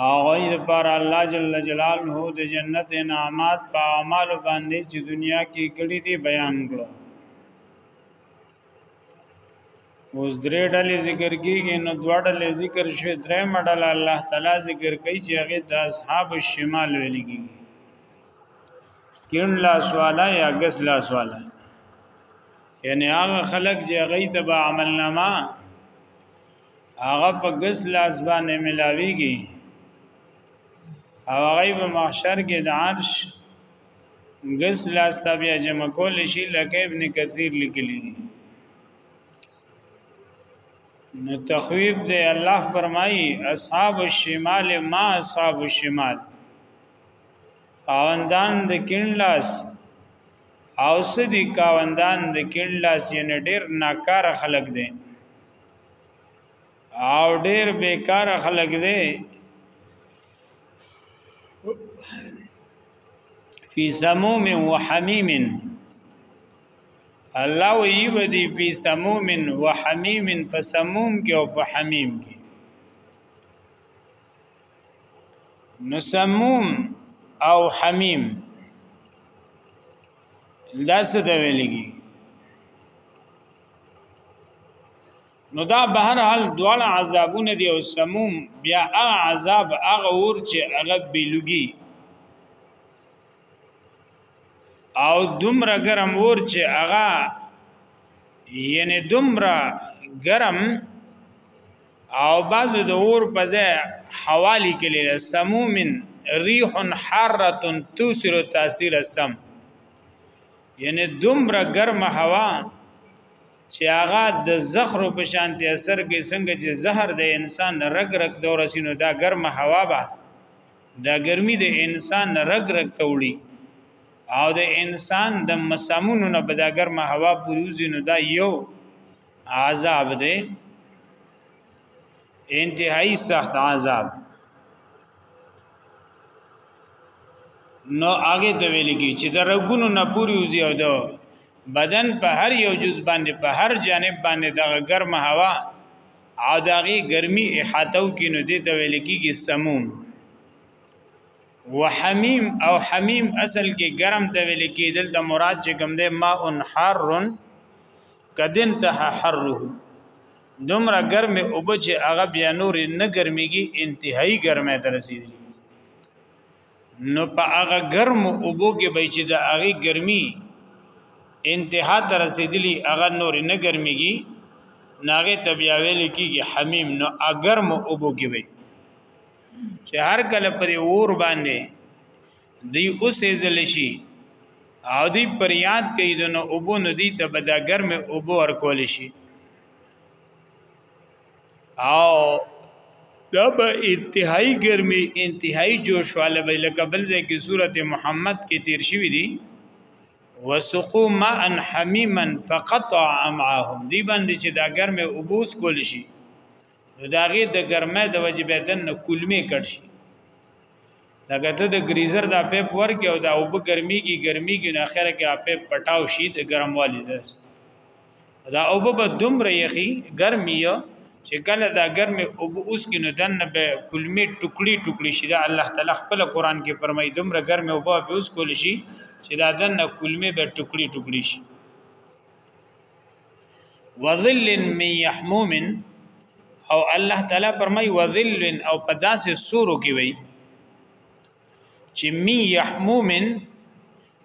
هغه د پر الله جل جلاله د جنت انعامات په اعمال باندې چې دنیا کې کړي دي بیان کړو اوس درې ډلې ذکر کیږي نو دوه ډلې ذکر شوي درې مډل الله تعالی ذکر کوي چې هغه د اصحاب الشمال ویل کیږي کین لا سوالا یا غس لا سوالا یعنی هغه خلک چې هغه ته به عمل نامه هغه په ګس لاس باندې ملاويږي او هغه په محشر کې د عرش ګس لاس ته بیا جمع کول شي لکه ابن کثیر لیکلی دی نو تخویف دی الله فرمایي اصحاب الشمال ما اصحاب الشمال خاوندان د کین لاس او سدي خاوندان د کین لاس یې ډیر ناکار خلق دي او ډیر بیکار خلک دی فی سموم و حمیم الله وی بدی فی سموم و حمیم فسموم کې او په حمیم کې نو سموم او حمیم دا څه د ویلګي نو دا به هر حال دواړه عذابونه دی او سموم بیا هغه عذاب هغه ور چې هغه بیلوګي او دومره ګرم ور چې هغه یعنی دومره ګرم او بعض د اور په ځای حوالی کلی سمومن ریح حاره توسر تاثیر السم یعنی دومره ګرم هوا چې هغه د زخر په شانتي اثر کې څنګه چې زهر د انسان رګ رګ ته ورسینو دا ګرم هوا به دا ګرمي د انسان رګ رګ ته وړي او د انسان د مسامونو نه به دا ګرم هوا پوریوزي نو دا یو عذاب دی انتهایی سخت عذاب نو هغه ته ویل کی چې د رګونو نه پوری وزي او د بدن په هر یو جز باندې په هر جانب باندې دغه ګرمه هوا او دغه ګرمي احاتو کې نو دې ته ویل کیږي سموم وحمیم او حمیم اصل کې ګرم ته ویل کیدل د مراد چې کوم ده ماء حار کدن ته حره دومره ګرمه او به چې هغه بیا نور نه ګرميږي انتهایی ګرمه ته رسیدلی نو په هغه ګرم او بو کې به چې د هغه ګرمي انتها ته رسیدلی هغه نور نه ګرميږي ناغه تبیا ویل کیږي حمیم نو اگر مو او بو کې وي چې هر کله پر اور باندې دی اوسې زل شي او دی پریاد کوي د نو اوبو ندی ته به دا ګرم اوبو ورکول شي او دا به انتهایی ګرمي انتهایی جوش والا به لکه بل ځای کې سورته محمد کې تیر شوی دی وسقوا ماء حمیما فقطع امعاهم دی باندې چې دا ګرم اوبو سکول شي نو داغه د ګرمه د وجبه دن کلمه کټ شي لکه ته د ګریزر دا پیپ ورکې او دا اوبه ګرمیږي ګرمیږي نو اخره کې پیپ پټاو شي د ګرموالي درس دا اوبه به دومره یخي ګرمي چې کله دا ګرمي اوبه اوس کې نو دنه به کلمې ټوکړي ټوکړي شي دا الله تعالی خپل قران کې فرمایي دومره ګرمي اوبه به اوس کول شي چې دا دنه کلمې به ټوکړي ټوکړي شي وظل من يحموم او الله تعالی فرمای وظل او پداس سورو کې وي چې من يحموم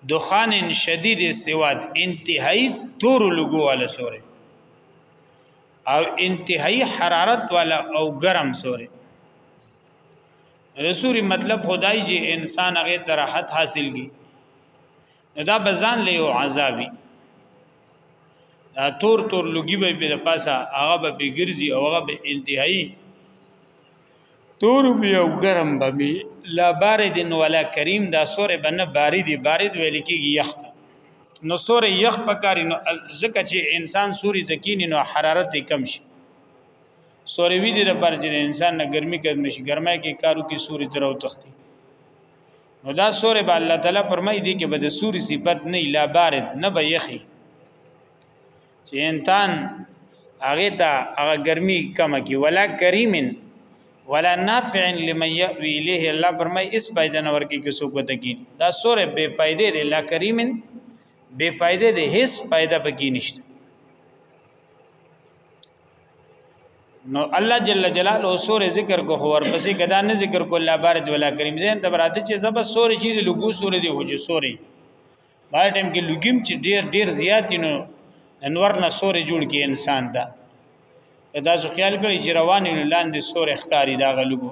دخان شدید سواد انتهایی تور لګو والا سورې او انتهایی حرارت والا او ګرم سورې رسوري مطلب خدای چې انسان هغه تراحت حاصل کی دا بزان له یو عذابي دا تور تور لګي به په پاسه هغه به بګرځي او هغه به انتهایی تور به او ګرم به می لا بارد ولا کریم دا سور بنه بارد بارد ویل کیږي یخت نو سور یخ پکاري نو ځکه چې انسان سوري تکینی نو حرارت کم شي سوري وی دي د پر چې انسان نه ګرمي کم شي ګرمه کې کارو کې سوري تر او تختی نو دا سورې به الله تعالی فرمایي دي کې به د سوري صفت نه لا بارد نه به یخي چې انسان هغه ته هغه ګرمي کمه کی ولا کریمن ولا نافع لمن يأوي الیه الله فرمای اس پیدا نور کی کسو کو تکین دا سورې بے فائدې دي لا کریمن بے فائدې دي هیڅ پیدا پکې نشته نو الله جل جلاله سور ذکر کو خور پسې غدا نه ذکر کو الله بارد ولا کریم زین تبرات چې زب سور چې لګو سور دی هو جو سوري بار ټیم کې لګیم چې ډیر ډیر زیات نو انور نه سور جوړ کې انسان دا دا خیال کړی چې روان لاندې سور اخکاری دا غلګو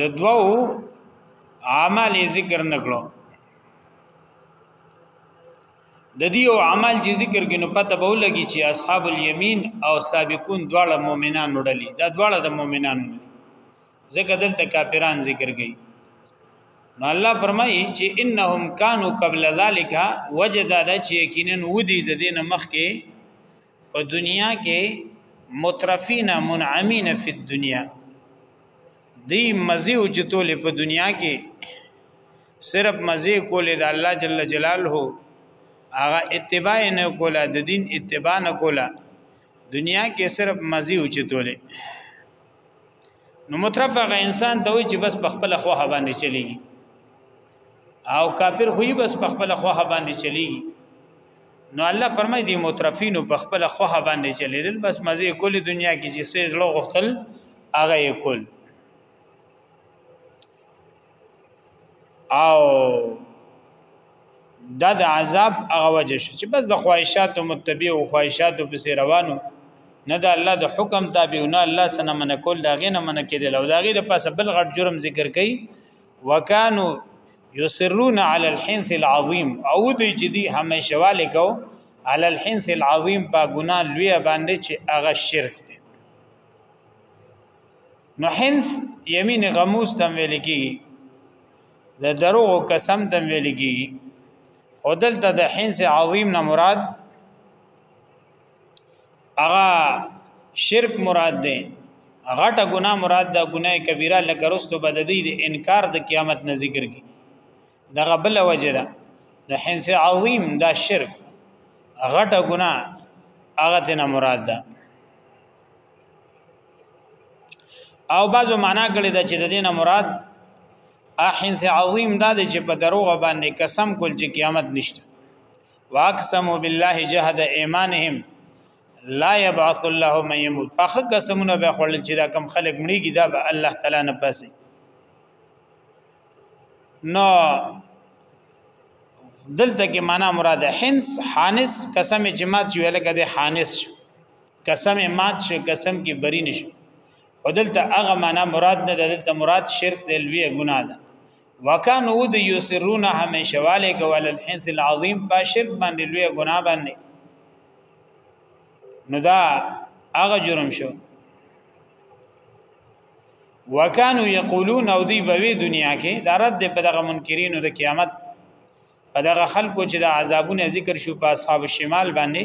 د دوو عمل ذکر نکړو د دې او عمل چې ذکر کینو پته به ولګي چې اصحاب الیمین او سابقون دواړه مؤمنان وړلې دا دواړه د مؤمنانو دي ځکه دلته کافران ذکر کړي نو الله فرمایي چې انهم کانوا قبل ذلک وجدا د چې یقینا ودی د دین مخکې په دنیا کې مترفین منعمین فی الدنیا دی مزه او چتول په دنیا کې صرف مزه کولې د الله جل جلاله هغه اتباع نه کوله د دین اتباع نه کوله دنیا کې صرف مزي او چتولې نو مترف هغه انسان ته وي چې بس په خپل خو باندې چلیږي او کافر خو بس په خپل خو باندې چلیږي نو الله فرمای دی مترفین په خپل خو باندې چلیدل بس مزه کول دنیا کې چې سې زړه غختل هغه یې کول او دا د عذاب هغه وجه شو چې بس د خواهشاتو متبع او خواهشاتو پسې روانو نه د الله د حکم تابع نه الله سره من کول دا غینه من کېدل او دا غي د پاسه بل غټ جرم ذکر کړي وکانو یسرون علی الحنث العظیم او دی چې دی همیشه والے کو علی الحنث العظیم په ګنا لوی باندې چې هغه شرک دی نو حنث یمین غموس تم ویل کیږي د دروغ قسم تم ویل کیږي او دلته د حنس عظیم نه مراد هغه شرک مراد دی غټه ګناه مراد دا ګناه کبیره لکه رستو بددی د انکار د قیامت نه ذکر کی دغه بل وجه ده د حنس عظیم دا شرک غټه ګناه هغه ته نه مراد ده او بعضو معنا کړی دا چې د دینه مراد احن سے عظیم دا چې په دروغ باندې قسم کول چې قیامت نشته واقسم بالله جهد ایمانهم لا يبعث الله من يموت پخ قسمونه به خپل چې دا کم خلق مړیږي دا به الله تعالی نه پاسي نو دلته کې معنا مراد حنس حانس قسم جماعت چې ویل کده حانس شو قسم مات شو قسم کې بری نشو ودلته هغه معنا مراد نه دلته مراد شرک دی لوی ګناه ده وکانو د یسرون همیشه والے کول الحنس العظیم په شرک باندې لوی ګناه باندې نو دا هغه جرم شو وکانو یقولون او دی بوی دنیا کې دا رد په دغه منکرینو د قیامت په دغه خلکو چې د عذابونو ذکر شو په اصحاب الشمال باندې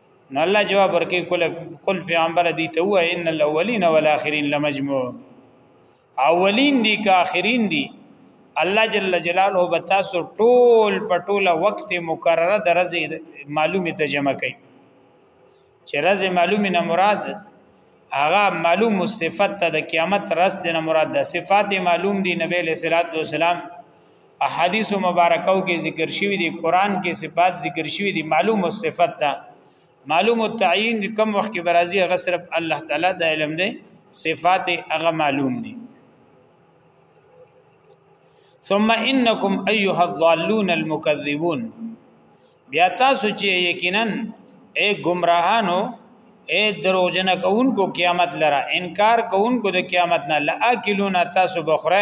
نو الله جواب ورکړي کول کول پیغمبر دی ته وای ان الاولین والاخرین لمجموع اولین دی که اخرین دی الله جل جلاله به تاسو ټول په ټوله وخت مکرره درځي معلومه ته جمع کوي چې رز معلومه نه مراد هغه معلوم صفت ته د قیامت رز نه مراد د صفات معلوم دي نبی له صلوات و سلام احادیث مبارکاو کې ذکر شوی دی قران کې صفات ذکر شوی دی معلوم صفت ده معلوم التعین کم وخت کې برازي هغه صرف الله تعالی د علم دی صفات هغه معلوم دي ثم انکم ایها الضالون المکذبون بیا تاسو چې یقینا اے گمراهانو اے دروژن کوونکو قیامت لره انکار کوونکو د قیامت نه لاکلون تاسو بخره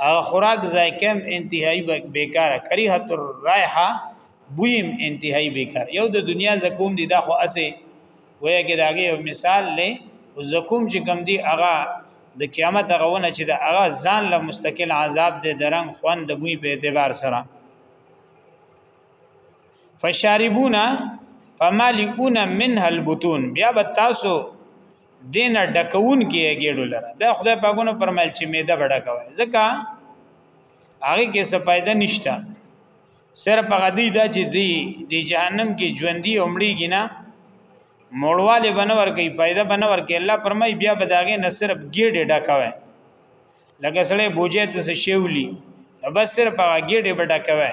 هغه خوراک ذایقم انتهایی بیکاره کریه تر رایحه بویم انتهایی بیکاره یو د دنیا زکوم دی دا خو اسه وایي کې داګه مثال لې زکوم چې کم دی هغه د قیامت هغه ونه چې د هغه ځان له مستقل عذاب دی درنګ خوند د بوی په اعتبار سره فشاربونا فمالئون منها البطون بیا به تاسو دینه ډکون کې ګېډو لره دا خدای پاکونو پرمایل چې میده بډا کوي ځکه هغه کې څه فائدہ نشته صرف هغه دی دا چې دی د جهنم کې ژوندۍ عمرې ګنا موړواله بنور کوي فائدہ بنور کوي الله پرمای بیا بداګه نه صرف ګېډه ډا کوي لکه سړی بوجه ته شیولی بس صرف هغه ګېډه بډا کوي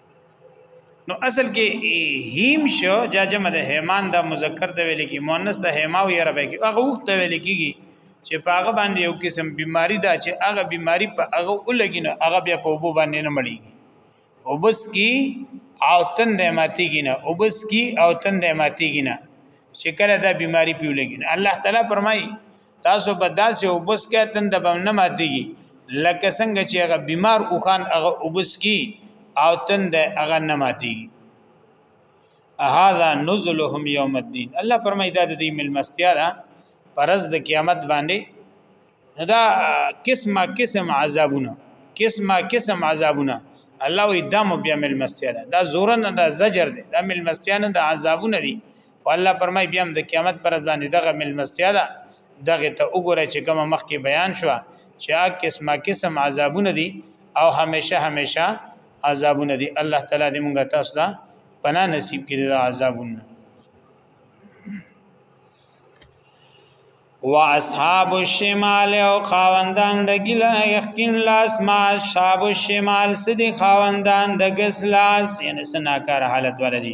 نو اصل کې هیم شو جا جمع د هیمان د مذکر ته ویل کی مؤنث د هیماو یا ربه کی هغه وخت ته ویل کیږي چې په هغه باندې یو قسم بیماری دا چې هغه بیماری په هغه ولګین هغه بیا په وبو باندې نه مړي او بس کی او تند ماتیږي نه او بس کی او تند ماتیږي نه چې کله دا بیماری پیولګین الله تعالی فرمایي تاسو به داسې وبس کې تند به نه ماتيږي لکه څنګه چې هغه بیمار او خان هغه وبس کی او تند هغه نه ماتيږي هاذا نزلهم یوم الدین الله فرمایي دا د دې ملمستیا ده پرز د قیامت باندې دا قسمه قسم عذابونه قسمه قسم عذابونه الله وی دم بیا ملمستیا ده دا زورن دا زجر ده دا ملمستیا نه دا عذابونه دي خو الله فرمای بیا هم د قیامت پر ځبانې دغه ملمستیا ده دغه ته وګوره چې کومه مخ کې بیان شو چې هغه قسمه قسم عذابونه دي او همیشه همیشه عذابونه دي الله تعالی دې موږ تاسو ته پناه نصیب کړي د عذابونو و اصحاب الشمال او خاوندان د ګلا یقین لاس ما اصحاب الشمال سدي خاوندان د ګس لاس یعنی سناکار حالت ولدي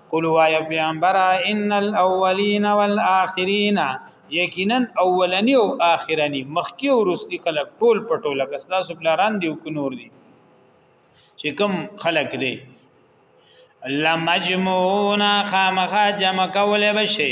قل وای پیغمبر ان الاولین والآخرین یقینا اولنی او آخرنی مخکی او رستی خلق ټول پټوله کس تاسو بلاران دی او کنور دی چې کوم خلق دی لمجمونا خامخا جمع کول بشي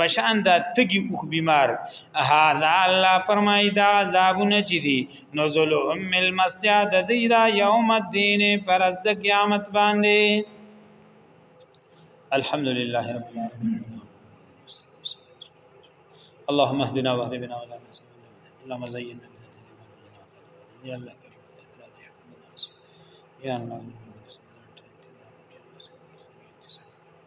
پشان دا تګي اوخ بیمار هاذا الله فرمای دا عذابونه چې دي نزلهم مل مسجد دی دا یوم الدین پرز د قیامت باندې الحمدلله رب العالمین اللهم اهدنا واهد بنا ولا اللهم زينا يا الله كريم يا الله